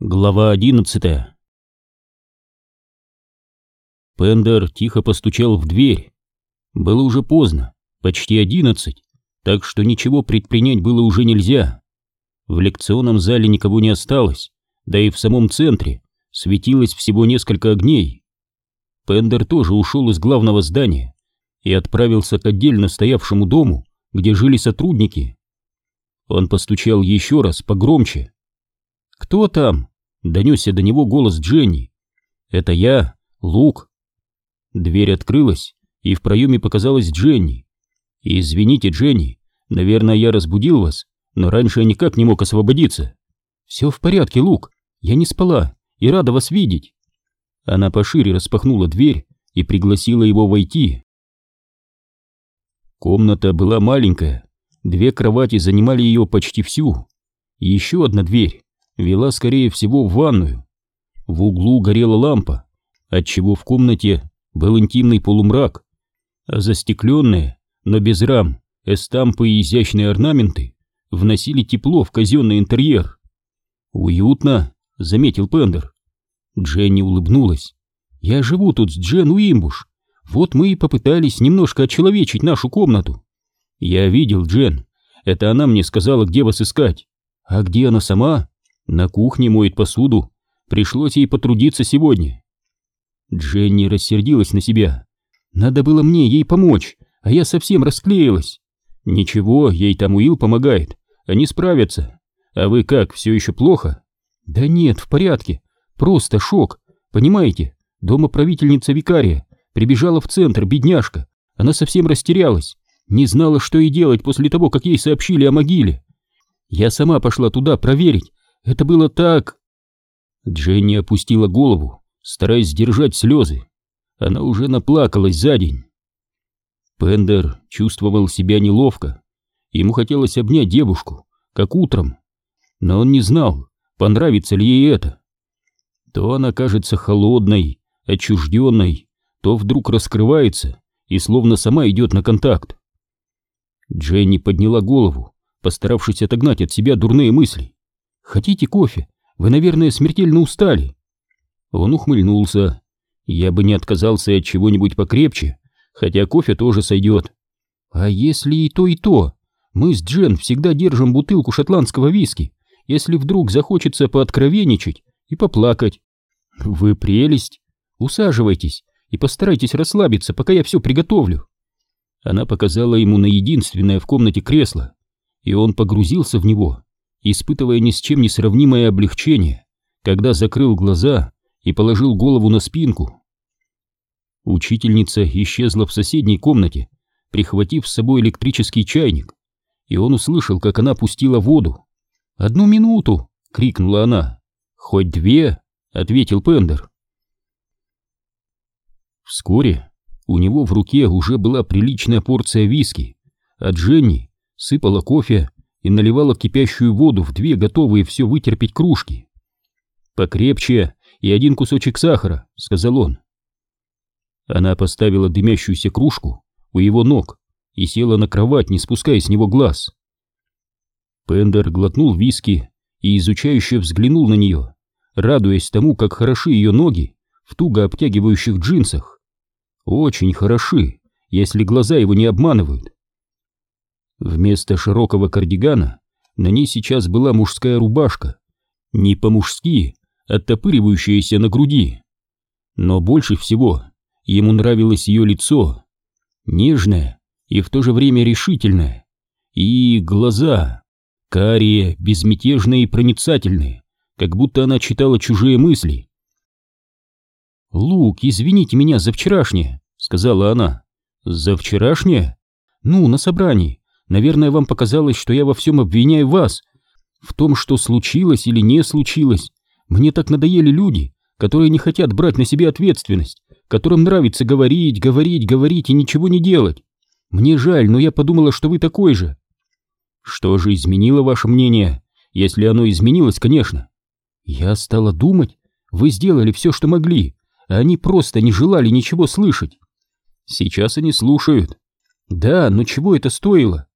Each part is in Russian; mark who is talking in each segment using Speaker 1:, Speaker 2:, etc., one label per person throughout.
Speaker 1: Глава одиннадцатая Пендер тихо постучал в дверь. Было уже поздно, почти одиннадцать, так что ничего предпринять было уже нельзя. В лекционном зале никого не осталось, да и в самом центре светилось всего несколько огней. Пендер тоже ушел из главного здания и отправился к отдельно стоявшему дому, где жили сотрудники. Он постучал еще раз погромче, «Кто там?» — донесся до него голос Дженни. «Это я, Лук». Дверь открылась, и в проеме показалась Дженни. «Извините, Дженни, наверное, я разбудил вас, но раньше я никак не мог освободиться». «Все в порядке, Лук, я не спала и рада вас видеть». Она пошире распахнула дверь и пригласила его войти. Комната была маленькая, две кровати занимали ее почти всю. Еще одна дверь вела, скорее всего, в ванную. В углу горела лампа, отчего в комнате был интимный полумрак, а застекленные, но без рам, эстампы и изящные орнаменты вносили тепло в казенный интерьер. «Уютно», — заметил Пендер. Дженни улыбнулась. «Я живу тут с Джен Уимбуш. Вот мы и попытались немножко очеловечить нашу комнату. Я видел Джен. Это она мне сказала, где вас искать. А где она сама? На кухне моет посуду. Пришлось ей потрудиться сегодня. Дженни рассердилась на себя. Надо было мне ей помочь, а я совсем расклеилась. Ничего, ей там Уилл помогает. Они справятся. А вы как, все еще плохо? Да нет, в порядке. Просто шок. Понимаете, дома правительница викария прибежала в центр, бедняжка. Она совсем растерялась. Не знала, что ей делать после того, как ей сообщили о могиле. Я сама пошла туда проверить, это было так... Дженни опустила голову, стараясь сдержать слезы. Она уже наплакалась за день. Пендер чувствовал себя неловко. Ему хотелось обнять девушку, как утром. Но он не знал, понравится ли ей это. То она кажется холодной, отчужденной, то вдруг раскрывается и словно сама идет на контакт. Дженни подняла голову, постаравшись отогнать от себя дурные мысли. Хотите кофе? Вы, наверное, смертельно устали. Он ухмыльнулся. Я бы не отказался от чего-нибудь покрепче, хотя кофе тоже сойдет. А если и то, и то? Мы с Джен всегда держим бутылку шотландского виски, если вдруг захочется пооткровенничать и поплакать. Вы прелесть. Усаживайтесь и постарайтесь расслабиться, пока я все приготовлю. Она показала ему на единственное в комнате кресло, и он погрузился в него испытывая ни с чем не сравнимое облегчение, когда закрыл глаза и положил голову на спинку. Учительница исчезла в соседней комнате, прихватив с собой электрический чайник, и он услышал, как она пустила воду. «Одну минуту!» — крикнула она. «Хоть две!» — ответил Пендер. Вскоре у него в руке уже была приличная порция виски, а Дженни сыпала кофе и наливала кипящую воду в две готовые все вытерпеть кружки. «Покрепче и один кусочек сахара», — сказал он. Она поставила дымящуюся кружку у его ног и села на кровать, не спуская с него глаз. Пендер глотнул виски и изучающе взглянул на нее, радуясь тому, как хороши ее ноги в туго обтягивающих джинсах. Очень хороши, если глаза его не обманывают. Вместо широкого кардигана на ней сейчас была мужская рубашка, не по-мужски, оттопыривающаяся на груди. Но больше всего ему нравилось ее лицо, нежное и в то же время решительное, и глаза, карие, безмятежные и проницательные, как будто она читала чужие мысли. «Лук, извините меня за вчерашнее», — сказала она. «За вчерашнее? Ну, на собрании. Наверное, вам показалось, что я во всем обвиняю вас. В том, что случилось или не случилось. Мне так надоели люди, которые не хотят брать на себя ответственность, которым нравится говорить, говорить, говорить и ничего не делать. Мне жаль, но я подумала, что вы такой же. Что же изменило ваше мнение? Если оно изменилось, конечно. Я стала думать, вы сделали все, что могли, а они просто не желали ничего слышать. Сейчас они слушают. Да, но чего это стоило?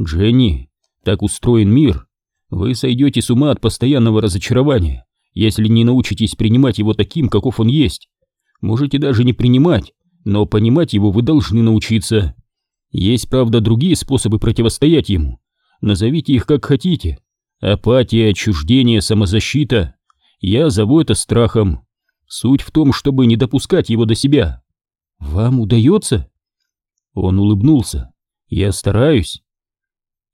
Speaker 1: Дженни, так устроен мир. Вы сойдете с ума от постоянного разочарования, если не научитесь принимать его таким, каков он есть. Можете даже не принимать, но понимать его вы должны научиться. Есть, правда, другие способы противостоять ему. Назовите их как хотите. Апатия, отчуждение, самозащита. Я зову это страхом. Суть в том, чтобы не допускать его до себя. Вам удается? Он улыбнулся. Я стараюсь.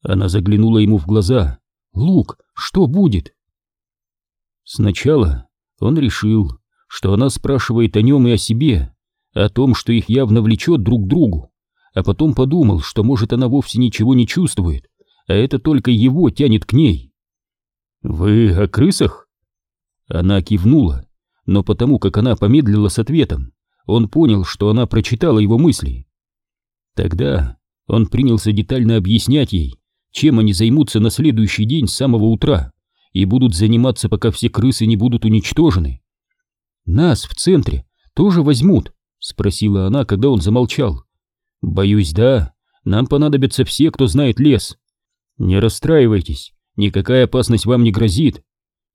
Speaker 1: Она заглянула ему в глаза. Лук, что будет? Сначала он решил, что она спрашивает о нем и о себе, о том, что их явно влечет друг к другу, а потом подумал, что, может, она вовсе ничего не чувствует, а это только его тянет к ней. «Вы о крысах?» Она кивнула, но потому как она помедлила с ответом, он понял, что она прочитала его мысли. Тогда он принялся детально объяснять ей, чем они займутся на следующий день с самого утра и будут заниматься, пока все крысы не будут уничтожены. «Нас в центре тоже возьмут?» — спросила она, когда он замолчал. «Боюсь, да. Нам понадобятся все, кто знает лес. Не расстраивайтесь, никакая опасность вам не грозит.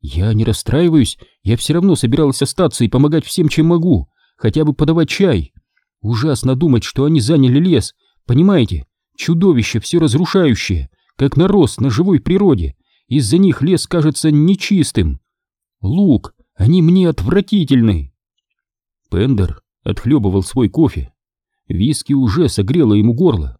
Speaker 1: Я не расстраиваюсь, я все равно собиралась остаться и помогать всем, чем могу, хотя бы подавать чай. Ужасно думать, что они заняли лес, понимаете? Чудовище, все разрушающее, как нарост на живой природе. Из-за них лес кажется нечистым. Лук, они мне отвратительны. Пендер отхлебывал свой кофе. Виски уже согрело ему горло.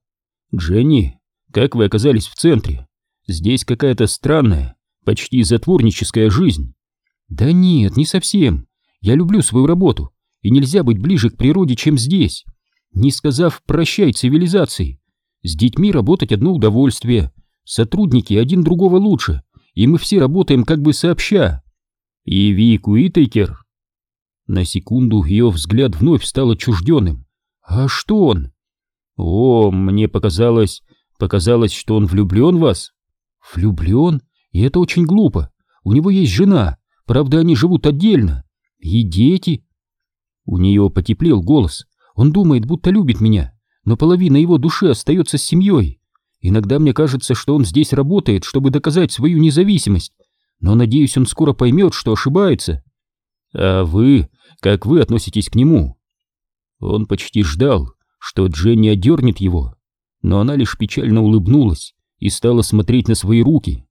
Speaker 1: «Дженни, как вы оказались в центре? Здесь какая-то странная, почти затворническая жизнь». «Да нет, не совсем. Я люблю свою работу, и нельзя быть ближе к природе, чем здесь. Не сказав «прощай цивилизации». С детьми работать одно удовольствие, сотрудники один другого лучше, и мы все работаем как бы сообща. И Вик Уитейкер... На секунду ее взгляд вновь стал отчужденным. «А что он?» «О, мне показалось... Показалось, что он влюблен в вас». «Влюблен? И это очень глупо. У него есть жена, правда, они живут отдельно. И дети». У нее потеплел голос. Он думает, будто любит меня, но половина его души остается с семьей. Иногда мне кажется, что он здесь работает, чтобы доказать свою независимость, но надеюсь, он скоро поймет, что ошибается. А вы, как вы относитесь к нему? Он почти ждал, что Дженни одернет его, но она лишь печально улыбнулась и стала смотреть на свои руки.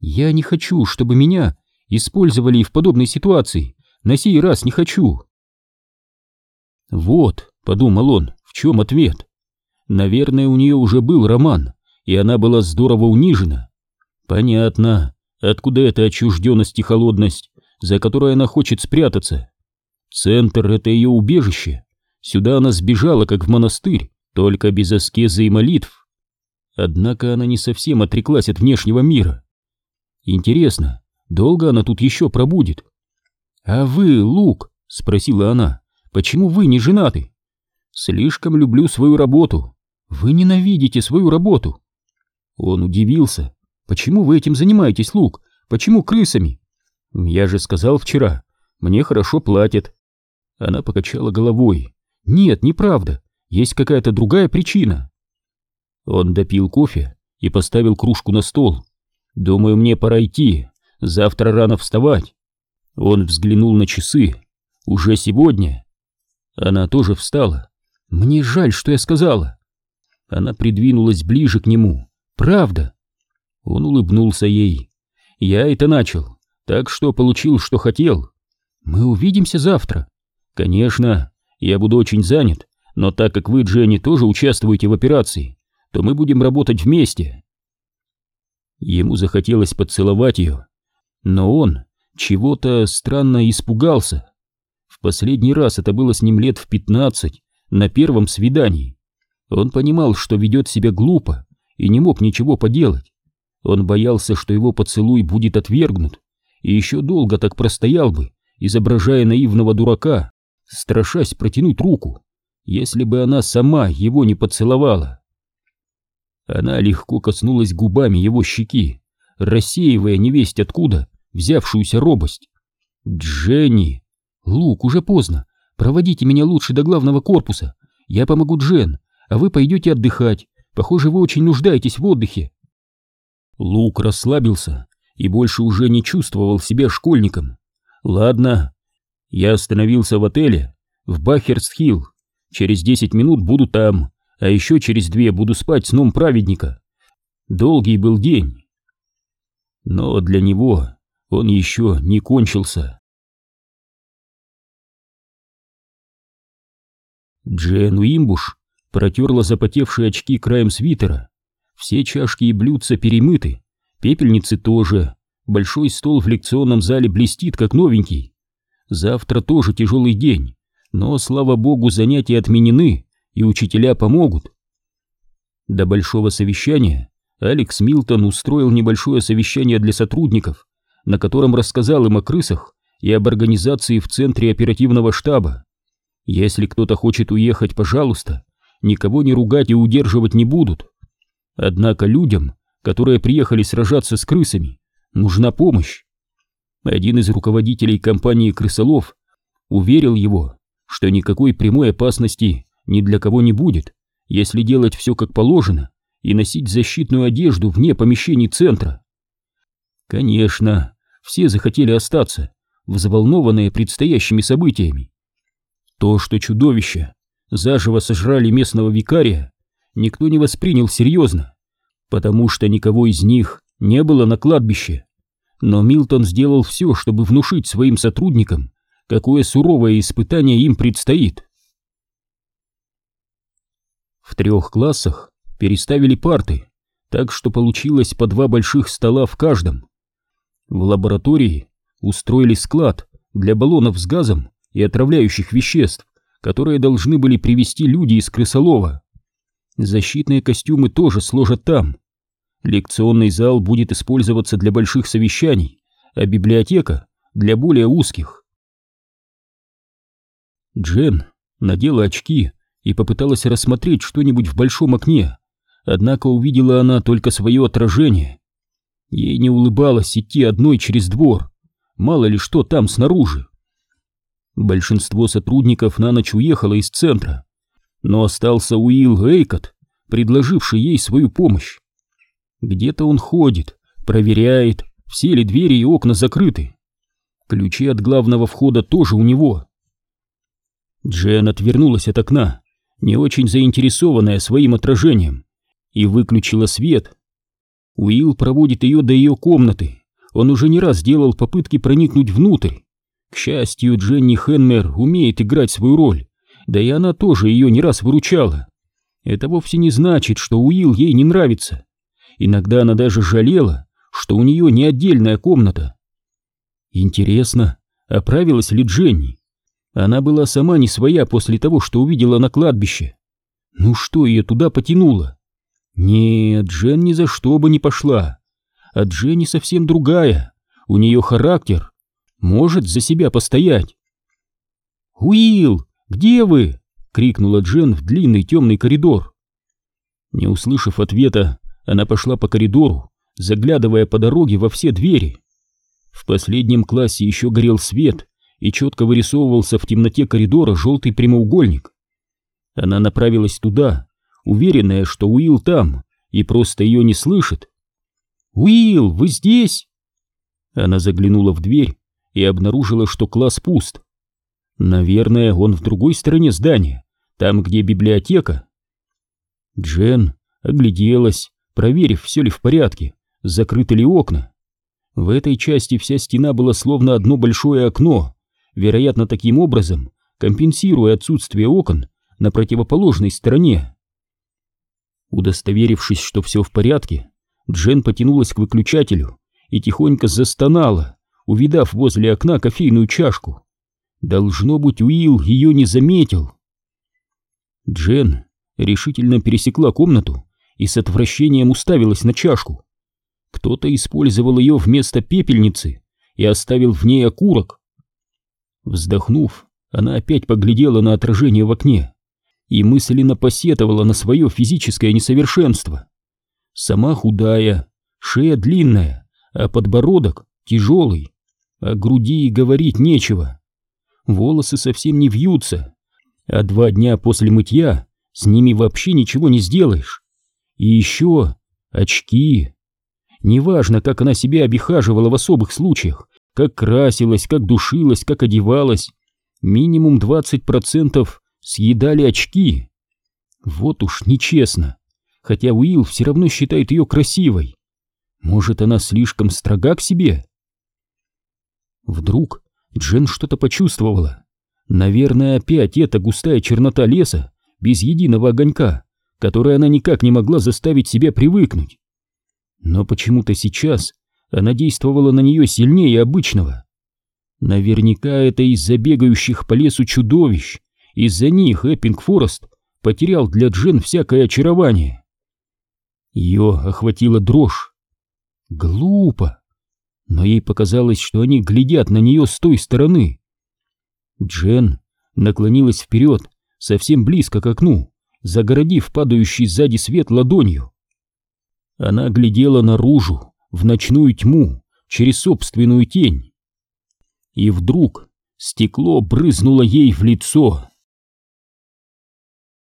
Speaker 1: «Я не хочу, чтобы меня использовали в подобной ситуации. На сей раз не хочу». «Вот», — подумал он, — «в чем ответ?» Наверное, у нее уже был роман, и она была здорово унижена. Понятно, откуда эта отчужденность и холодность, за которой она хочет спрятаться. Центр — это ее убежище. Сюда она сбежала, как в монастырь, только без аскезы и молитв. Однако она не совсем отреклась от внешнего мира. Интересно, долго она тут еще пробудет? «А вы, Лук?» — спросила она. «Почему вы не женаты?» «Слишком люблю свою работу. Вы ненавидите свою работу. Он удивился. Почему вы этим занимаетесь, Лук? Почему крысами? Я же сказал вчера, мне хорошо платят. Она покачала головой. Нет, неправда. Есть какая-то другая причина. Он допил кофе и поставил кружку на стол. Думаю, мне пора идти. Завтра рано вставать. Он взглянул на часы. Уже сегодня. Она тоже встала. Мне жаль, что я сказала. Она придвинулась ближе к нему. «Правда?» Он улыбнулся ей. «Я это начал, так что получил, что хотел. Мы увидимся завтра. Конечно, я буду очень занят, но так как вы, Дженни, тоже участвуете в операции, то мы будем работать вместе». Ему захотелось поцеловать ее, но он чего-то странно испугался. В последний раз это было с ним лет в пятнадцать, на первом свидании. Он понимал, что ведет себя глупо и не мог ничего поделать. Он боялся, что его поцелуй будет отвергнут, и еще долго так простоял бы, изображая наивного дурака, страшась протянуть руку, если бы она сама его не поцеловала. Она легко коснулась губами его щеки, рассеивая невесть откуда взявшуюся робость. «Дженни! Лук, уже поздно. Проводите меня лучше до главного корпуса. Я помогу Джен, а вы пойдете отдыхать. Похоже, вы очень нуждаетесь в отдыхе. Лук расслабился и больше уже не чувствовал себя школьником. Ладно. Я остановился в отеле в Бахерст-Хилл. Через десять минут буду там, а еще через две буду спать сном праведника. Долгий был день. Но для него он еще не кончился. Джен Уимбуш протерла запотевшие очки краем свитера. Все чашки и блюдца перемыты, пепельницы тоже. Большой стол в лекционном зале блестит, как новенький. Завтра тоже тяжелый день, но, слава богу, занятия отменены, и учителя помогут. До большого совещания Алекс Милтон устроил небольшое совещание для сотрудников, на котором рассказал им о крысах и об организации в центре оперативного штаба. Если кто-то хочет уехать, пожалуйста, никого не ругать и удерживать не будут. Однако людям, которые приехали сражаться с крысами, нужна помощь. Один из руководителей компании крысолов уверил его, что никакой прямой опасности ни для кого не будет, если делать все как положено и носить защитную одежду вне помещений центра. Конечно, все захотели остаться, взволнованные предстоящими событиями. То, что чудовища заживо сожрали местного викария, никто не воспринял серьезно, потому что никого из них не было на кладбище. Но Милтон сделал все, чтобы внушить своим сотрудникам, какое суровое испытание им предстоит. В трех классах переставили парты, так что получилось по два больших стола в каждом. В лаборатории устроили склад для баллонов с газом и отравляющих веществ, которые должны были привезти люди из крысолова. Защитные костюмы тоже сложат там. Лекционный зал будет использоваться для больших совещаний, а библиотека — для более узких. Джен надела очки и попыталась рассмотреть что-нибудь в большом окне, однако увидела она только свое отражение. Ей не улыбалось идти одной через двор, мало ли что там снаружи. Большинство сотрудников на ночь уехало из центра, но остался Уилл Эйкот, предложивший ей свою помощь. Где-то он ходит, проверяет, все ли двери и окна закрыты. Ключи от главного входа тоже у него. Джен отвернулась от окна, не очень заинтересованная своим отражением, и выключила свет. Уилл проводит ее до ее комнаты. Он уже не раз делал попытки проникнуть внутрь. К счастью, Дженни Хенмер умеет играть свою роль, да и она тоже ее не раз выручала. Это вовсе не значит, что Уилл ей не нравится. Иногда она даже жалела, что у нее не отдельная комната. Интересно, оправилась ли Дженни? Она была сама не своя после того, что увидела на кладбище. Ну что ее туда потянуло? Нет, Джен ни за что бы не пошла. А Дженни совсем другая. У нее характер, может за себя постоять. «Уилл, где вы?» — крикнула Джен в длинный темный коридор. Не услышав ответа, она пошла по коридору, заглядывая по дороге во все двери. В последнем классе еще горел свет, и четко вырисовывался в темноте коридора желтый прямоугольник. Она направилась туда, уверенная, что Уилл там, и просто ее не слышит. «Уилл, вы здесь?» Она заглянула в дверь и обнаружила, что класс пуст. Наверное, он в другой стороне здания, там, где библиотека. Джен огляделась, проверив, все ли в порядке, закрыты ли окна. В этой части вся стена была словно одно большое окно, вероятно, таким образом компенсируя отсутствие окон на противоположной стороне. Удостоверившись, что все в порядке, Джен потянулась к выключателю и тихонько застонала, увидав возле окна кофейную чашку. Должно быть, Уилл ее не заметил. Джен решительно пересекла комнату и с отвращением уставилась на чашку. Кто-то использовал ее вместо пепельницы и оставил в ней окурок. Вздохнув, она опять поглядела на отражение в окне и мысленно посетовала на свое физическое несовершенство. Сама худая, шея длинная, а подбородок тяжелый. О груди говорить нечего. Волосы совсем не вьются, а два дня после мытья с ними вообще ничего не сделаешь. И еще очки. Неважно, как она себя обихаживала в особых случаях, как красилась, как душилась, как одевалась. Минимум 20% съедали очки. Вот уж нечестно. Хотя Уилл все равно считает ее красивой. Может, она слишком строга к себе? Вдруг Джен что-то почувствовала. Наверное, опять эта густая чернота леса, без единого огонька, которой она никак не могла заставить себя привыкнуть. Но почему-то сейчас она действовала на нее сильнее обычного. Наверняка это из-за бегающих по лесу чудовищ. Из-за них Эппинг Форест потерял для Джен всякое очарование. Ее охватила дрожь. Глупо. Но ей показалось, что они глядят на нее с той стороны. Джен наклонилась вперед, совсем близко к окну, загородив падающий сзади свет ладонью. Она глядела наружу, в ночную тьму, через собственную тень. И вдруг стекло брызнуло ей в лицо.